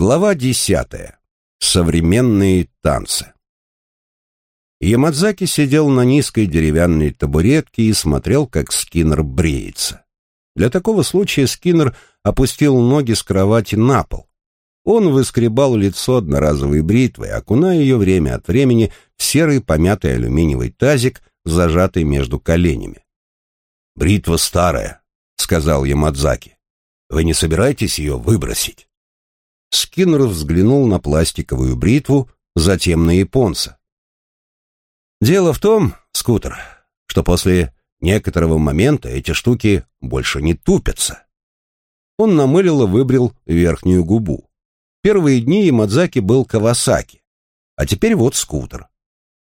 Глава десятая. Современные танцы. Ямадзаки сидел на низкой деревянной табуретке и смотрел, как Скиннер бреется. Для такого случая Скиннер опустил ноги с кровати на пол. Он выскребал лицо одноразовой бритвой, окуная ее время от времени в серый помятый алюминиевый тазик, зажатый между коленями. «Бритва старая», — сказал Ямадзаки. «Вы не собираетесь ее выбросить?» Скиннер взглянул на пластиковую бритву, затем на японца. «Дело в том, скутер, что после некоторого момента эти штуки больше не тупятся». Он намылил и выбрил верхнюю губу. Первые дни Ямадзаки был Кавасаки, а теперь вот скутер.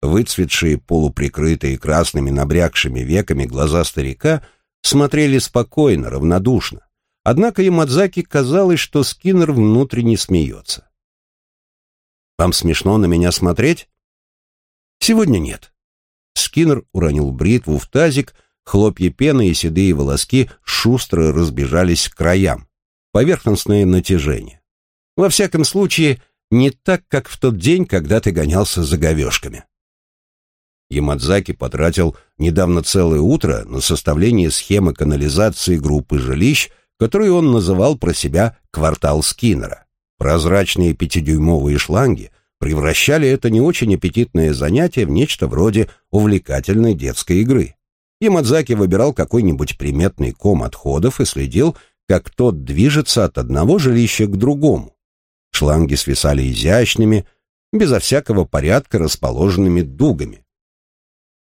Выцветшие, полуприкрытые красными набрякшими веками глаза старика смотрели спокойно, равнодушно. Однако Ямадзаки казалось, что Скиннер внутренне смеется. «Вам смешно на меня смотреть?» «Сегодня нет». Скиннер уронил бритву в тазик, хлопья пены и седые волоски шустро разбежались к краям. Поверхностное натяжение. Во всяком случае, не так, как в тот день, когда ты гонялся за говешками. Ямадзаки потратил недавно целое утро на составление схемы канализации группы жилищ, которую он называл про себя «квартал Скиннера». Прозрачные пятидюймовые шланги превращали это не очень аппетитное занятие в нечто вроде увлекательной детской игры. Ямадзаки выбирал какой-нибудь приметный ком отходов и следил, как тот движется от одного жилища к другому. Шланги свисали изящными, безо всякого порядка расположенными дугами.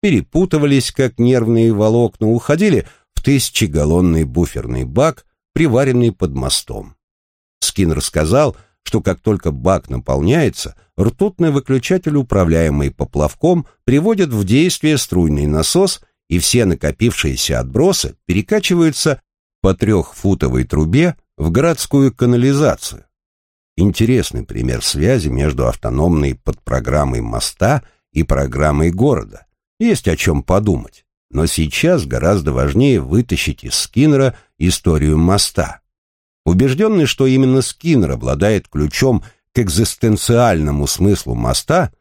Перепутывались, как нервные волокна, уходили в тысячегаллонный буферный бак, приваренный под мостом. Скиннер сказал, что как только бак наполняется, ртутный выключатель, управляемый поплавком, приводит в действие струйный насос, и все накопившиеся отбросы перекачиваются по трехфутовой трубе в городскую канализацию. Интересный пример связи между автономной подпрограммой моста и программой города. Есть о чем подумать. Но сейчас гораздо важнее вытащить из Скиннера историю моста. Убежденный, что именно Скиннер обладает ключом к экзистенциальному смыслу моста,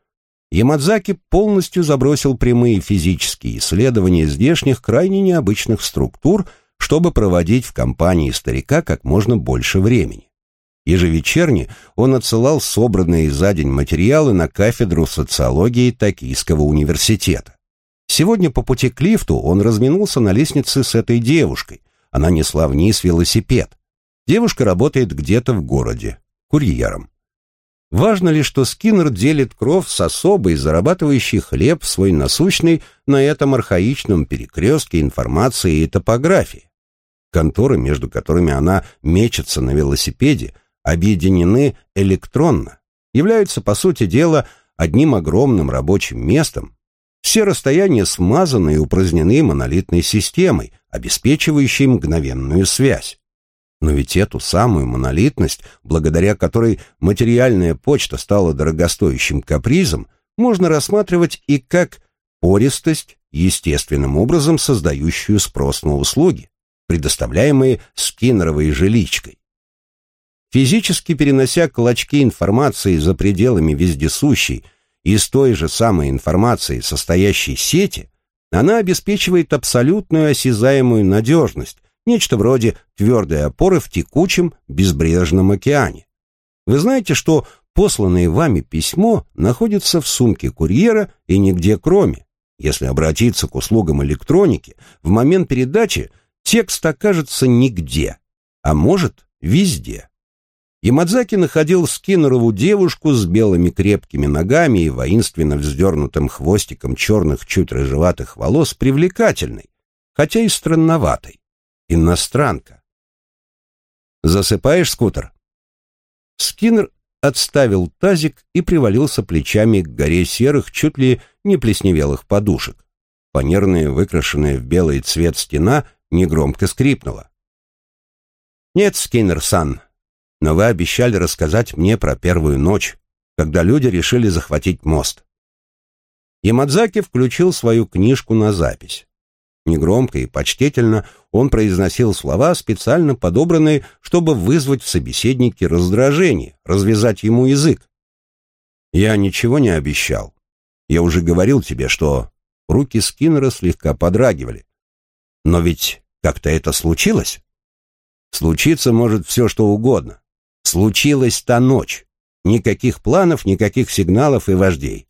Ямадзаки полностью забросил прямые физические исследования здешних крайне необычных структур, чтобы проводить в компании старика как можно больше времени. Ежевечерне он отсылал собранные за день материалы на кафедру социологии Токийского университета. Сегодня по пути к лифту он разминулся на лестнице с этой девушкой. Она несла вниз велосипед. Девушка работает где-то в городе, курьером. Важно ли, что Скиннер делит кров с особой, зарабатывающей хлеб свой насущный на этом архаичном перекрестке информации и топографии? Конторы, между которыми она мечется на велосипеде, объединены электронно, являются, по сути дела, одним огромным рабочим местом, все расстояния смазаны и упразднены монолитной системой, обеспечивающей мгновенную связь. Но ведь эту самую монолитность, благодаря которой материальная почта стала дорогостоящим капризом, можно рассматривать и как пористость, естественным образом создающую спрос на услуги, предоставляемые скиннеровой жиличкой. Физически перенося клочки информации за пределами вездесущей, из той же самой информации, состоящей сети, она обеспечивает абсолютную осязаемую надежность, нечто вроде твердой опоры в текучем безбрежном океане. Вы знаете, что посланное вами письмо находится в сумке курьера и нигде кроме. Если обратиться к услугам электроники, в момент передачи текст окажется нигде, а может везде. Ямадзаки находил Скиннерову девушку с белыми крепкими ногами и воинственно вздернутым хвостиком черных чуть рыжеватых волос привлекательной, хотя и странноватой. Иностранка. «Засыпаешь, скутер?» Скиннер отставил тазик и привалился плечами к горе серых, чуть ли не плесневелых подушек. Фанерная, выкрашенная в белый цвет стена негромко скрипнула. «Нет, Скиннер-сан, но вы обещали рассказать мне про первую ночь, когда люди решили захватить мост. Ямадзаки включил свою книжку на запись. Негромко и почтительно он произносил слова, специально подобранные, чтобы вызвать в собеседнике раздражение, развязать ему язык. «Я ничего не обещал. Я уже говорил тебе, что руки Скиннера слегка подрагивали. Но ведь как-то это случилось?» «Случиться может все, что угодно. Случилась та ночь. Никаких планов, никаких сигналов и вождей.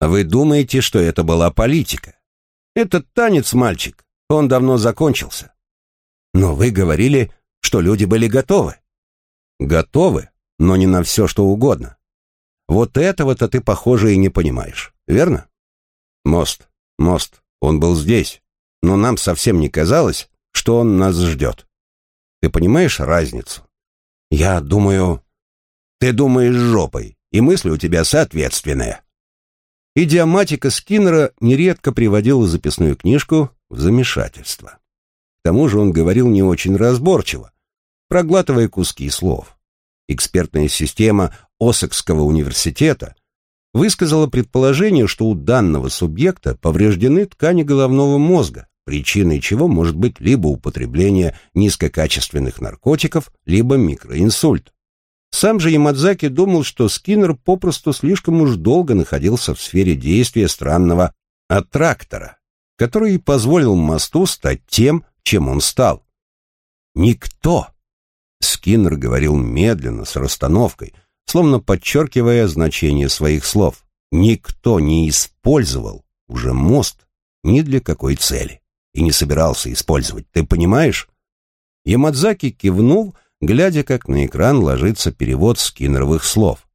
Вы думаете, что это была политика? Этот танец, мальчик, он давно закончился. Но вы говорили, что люди были готовы. Готовы, но не на все, что угодно. Вот этого-то ты, похоже, и не понимаешь, верно? Мост, мост, он был здесь, но нам совсем не казалось, что он нас ждет. Ты понимаешь разницу? Я думаю... Ты думаешь жопой, и мысли у тебя соответственные. Идиоматика Скиннера нередко приводила записную книжку в замешательство. К тому же он говорил не очень разборчиво, проглатывая куски слов. Экспертная система Осекского университета высказала предположение, что у данного субъекта повреждены ткани головного мозга, причиной чего может быть либо употребление низкокачественных наркотиков, либо микроинсульт. Сам же Ямадзаки думал, что Скиннер попросту слишком уж долго находился в сфере действия странного аттрактора, который позволил мосту стать тем, чем он стал. «Никто!» Скиннер говорил медленно, с расстановкой, словно подчеркивая значение своих слов. «Никто не использовал уже мост ни для какой цели и не собирался использовать, ты понимаешь?» Ямадзаки кивнул, глядя, как на экран ложится перевод скиннеровых слов.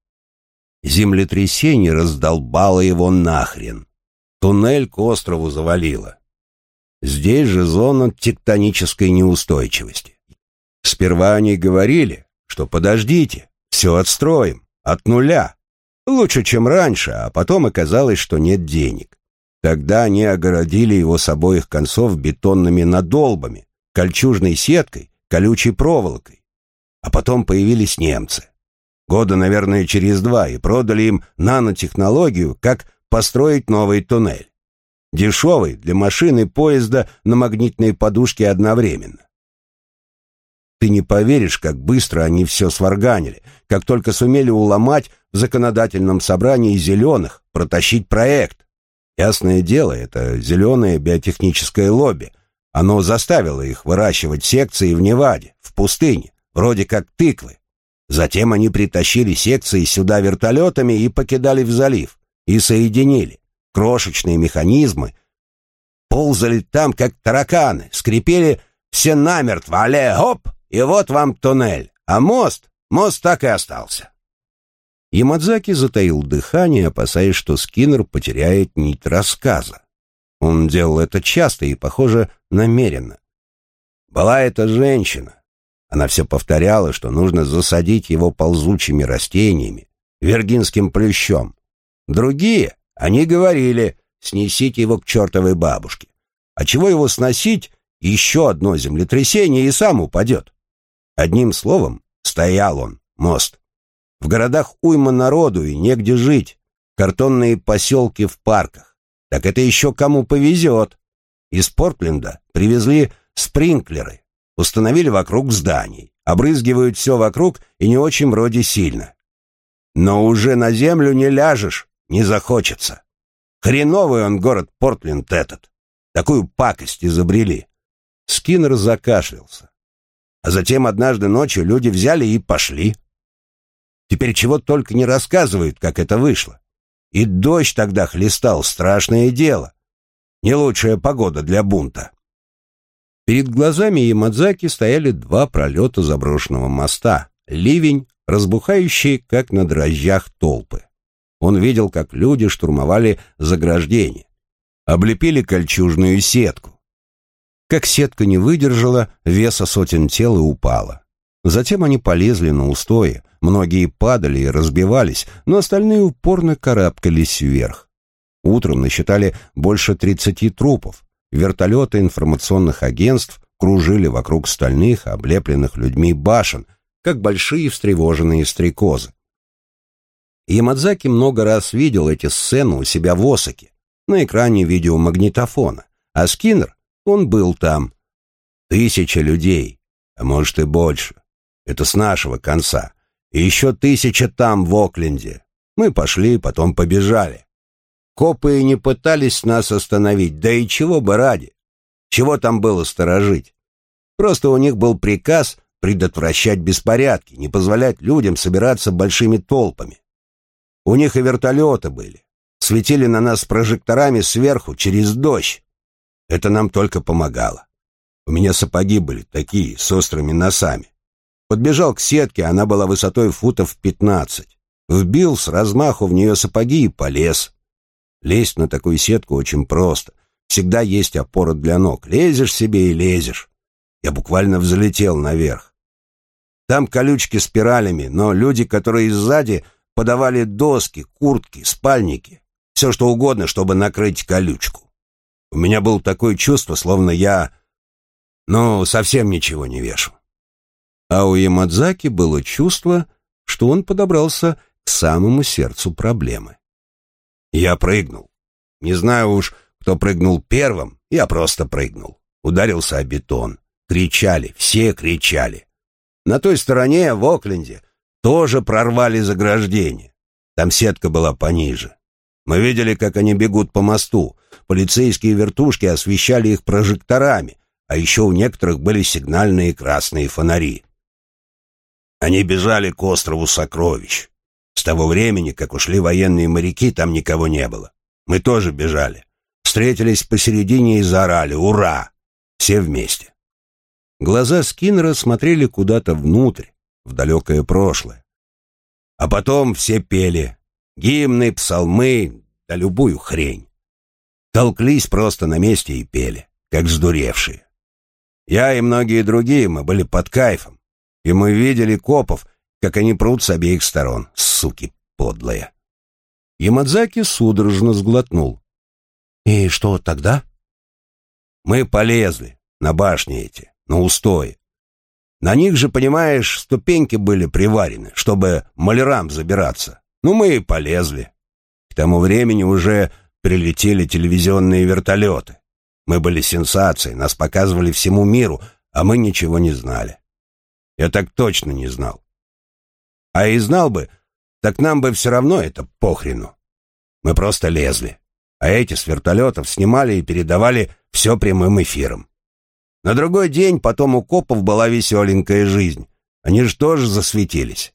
Землетрясение раздолбало его нахрен. Туннель к острову завалило. Здесь же зона тектонической неустойчивости. Сперва они говорили, что подождите, все отстроим, от нуля. Лучше, чем раньше, а потом оказалось, что нет денег. Тогда они огородили его с обоих концов бетонными надолбами, кольчужной сеткой, колючей проволокой. А потом появились немцы. Года, наверное, через два, и продали им нанотехнологию, как построить новый туннель. Дешевый для машины поезда на магнитной подушке одновременно. Ты не поверишь, как быстро они все сварганили, как только сумели уломать в законодательном собрании зеленых, протащить проект. Ясное дело, это зеленое биотехническое лобби. Оно заставило их выращивать секции в Неваде, в пустыне вроде как тыквы. Затем они притащили секции сюда вертолетами и покидали в залив, и соединили. Крошечные механизмы ползали там, как тараканы, скрипели все намертво, але хоп, и вот вам туннель. А мост, мост так и остался. Ямадзаки затаил дыхание, опасаясь, что Скиннер потеряет нить рассказа. Он делал это часто и, похоже, намеренно. Была эта женщина, она все повторяла, что нужно засадить его ползучими растениями, вергинским плющом. Другие, они говорили, снесите его к чертовой бабушке. А чего его сносить, еще одно землетрясение и сам упадет. Одним словом, стоял он, мост. В городах уйма народу и негде жить. Картонные поселки в парках. Так это еще кому повезет. Из Портленда привезли спринклеры, установили вокруг зданий, обрызгивают все вокруг и не очень вроде сильно. Но уже на землю не ляжешь, не захочется. Хреновый он город Портленд этот. Такую пакость изобрели. Скиннер закашлялся. А затем однажды ночью люди взяли и пошли. Теперь чего только не рассказывают, как это вышло. И дождь тогда хлестал, страшное дело. Не лучшая погода для бунта. Перед глазами Ямадзаки стояли два пролета заброшенного моста, ливень, разбухающий, как на дрожжах толпы. Он видел, как люди штурмовали заграждение, облепили кольчужную сетку. Как сетка не выдержала веса сотен тел и упала. Затем они полезли на устои, многие падали и разбивались, но остальные упорно карабкались вверх. Утром насчитали больше тридцати трупов, Вертолеты информационных агентств кружили вокруг стальных, облепленных людьми башен, как большие встревоженные стрекозы. Ямадзаки много раз видел эти сцены у себя в Осаке, на экране видеомагнитофона, а Скиннер Он был там. Тысяча людей, а может и больше. Это с нашего конца. И еще тысяча там, в Окленде. Мы пошли, потом побежали. Копы и не пытались нас остановить, да и чего бы ради. Чего там было сторожить? Просто у них был приказ предотвращать беспорядки, не позволять людям собираться большими толпами. У них и вертолеты были. Светили на нас прожекторами сверху, через дождь. Это нам только помогало. У меня сапоги были такие, с острыми носами. Подбежал к сетке, она была высотой футов пятнадцать. Вбил с размаху в нее сапоги и полез. Лезть на такую сетку очень просто. Всегда есть опора для ног. Лезешь себе и лезешь. Я буквально взлетел наверх. Там колючки спиралями, но люди, которые сзади, подавали доски, куртки, спальники. Все что угодно, чтобы накрыть колючку. У меня было такое чувство, словно я, ну, совсем ничего не вешу. А у Ямадзаки было чувство, что он подобрался к самому сердцу проблемы. Я прыгнул. Не знаю уж, кто прыгнул первым, я просто прыгнул. Ударился о бетон. Кричали, все кричали. На той стороне, в Окленде, тоже прорвали заграждение. Там сетка была пониже. Мы видели, как они бегут по мосту. Полицейские вертушки освещали их прожекторами, а еще у некоторых были сигнальные красные фонари. Они бежали к острову Сокровищ. С того времени, как ушли военные моряки, там никого не было. Мы тоже бежали. Встретились посередине и заорали «Ура!» Все вместе. Глаза Скиннера смотрели куда-то внутрь, в далекое прошлое. А потом все пели гимны, псалмы, да любую хрень. Толклись просто на месте и пели, как сдуревшие. Я и многие другие, мы были под кайфом и мы видели копов, как они прут с обеих сторон, суки подлые. Ямадзаки судорожно сглотнул. «И что тогда?» «Мы полезли на башни эти, на устои. На них же, понимаешь, ступеньки были приварены, чтобы малярам забираться. Ну, мы и полезли. К тому времени уже прилетели телевизионные вертолеты. Мы были сенсацией, нас показывали всему миру, а мы ничего не знали. Я так точно не знал. А и знал бы, так нам бы все равно это похрену. Мы просто лезли. А эти с вертолетов снимали и передавали все прямым эфиром. На другой день потом у копов была веселенькая жизнь. Они же тоже засветились.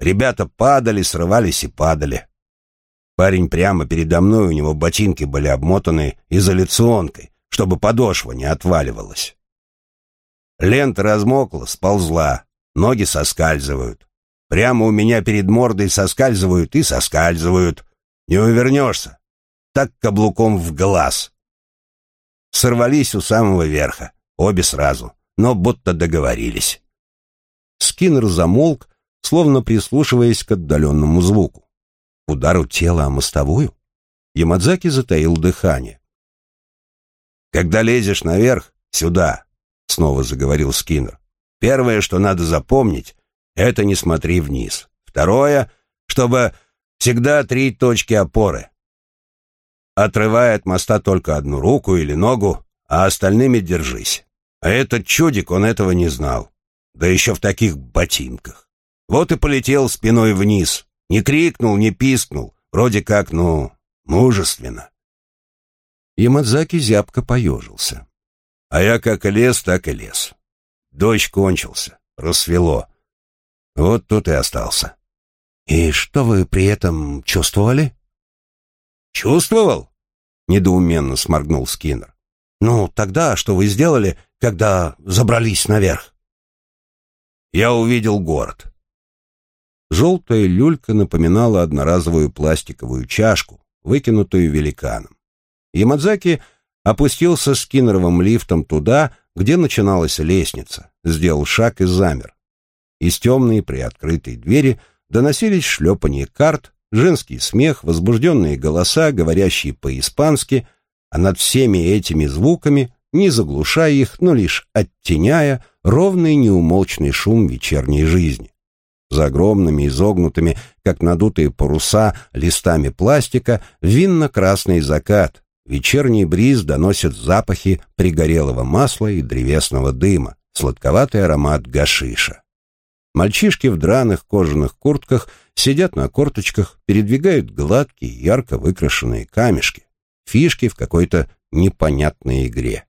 Ребята падали, срывались и падали. Парень прямо передо мной, у него ботинки были обмотаны изоляционкой, чтобы подошва не отваливалась. Лента размокла, сползла, ноги соскальзывают. Прямо у меня перед мордой соскальзывают и соскальзывают. Не увернешься. Так каблуком в глаз. Сорвались у самого верха, обе сразу, но будто договорились. Скиннер замолк, словно прислушиваясь к отдаленному звуку. Удару тела о мостовую? Ямадзаки затаил дыхание. Когда лезешь наверх, сюда, снова заговорил Скиннер. Первое, что надо запомнить, это не смотри вниз. Второе, чтобы всегда три точки опоры. Отрывай от моста только одну руку или ногу, а остальными держись. А этот чудик, он этого не знал. Да еще в таких ботинках. Вот и полетел спиной вниз. Не крикнул, не пискнул. Вроде как, ну, мужественно. Ямадзаки зябко поежился. А я как лез, так и лез. Дождь кончился, рассвело. Вот тут и остался. И что вы при этом чувствовали? Чувствовал? Недоуменно сморгнул Скиннер. Ну, тогда что вы сделали, когда забрались наверх? Я увидел город. Желтая люлька напоминала одноразовую пластиковую чашку, выкинутую великаном. Ямадзаки опустился с Киннеровым лифтом туда, где начиналась лестница, сделал шаг и замер. Из темной приоткрытой двери доносились шлепанье карт, женский смех, возбужденные голоса, говорящие по-испански, а над всеми этими звуками, не заглушая их, но лишь оттеняя, ровный неумолчный шум вечерней жизни. За огромными изогнутыми, как надутые паруса, листами пластика, винно-красный закат, вечерний бриз доносит запахи пригорелого масла и древесного дыма, сладковатый аромат гашиша. Мальчишки в драных кожаных куртках сидят на корточках, передвигают гладкие, ярко выкрашенные камешки, фишки в какой-то непонятной игре.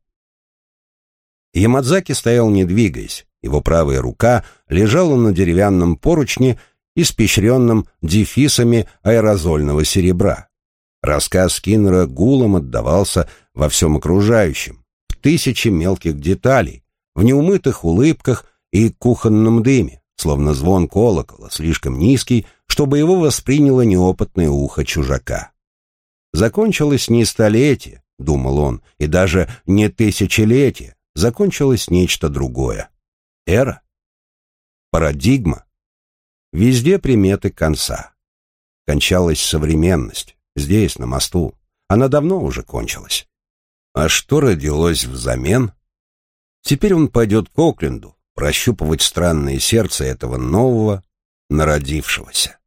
Ямадзаки стоял не двигаясь, его правая рука лежала на деревянном поручне, испещренном дефисами аэрозольного серебра. Рассказ Киннера гулом отдавался во всем окружающем, в тысячи мелких деталей, в неумытых улыбках и кухонном дыме, словно звон колокола, слишком низкий, чтобы его восприняло неопытное ухо чужака. Закончилось не столетие, думал он, и даже не тысячелетие, закончилось нечто другое. Эра? Парадигма? Везде приметы конца. Кончалась современность, здесь, на мосту. Она давно уже кончилась. А что родилось взамен? Теперь он пойдет к Окленду, прощупывать странное сердце этого нового, народившегося.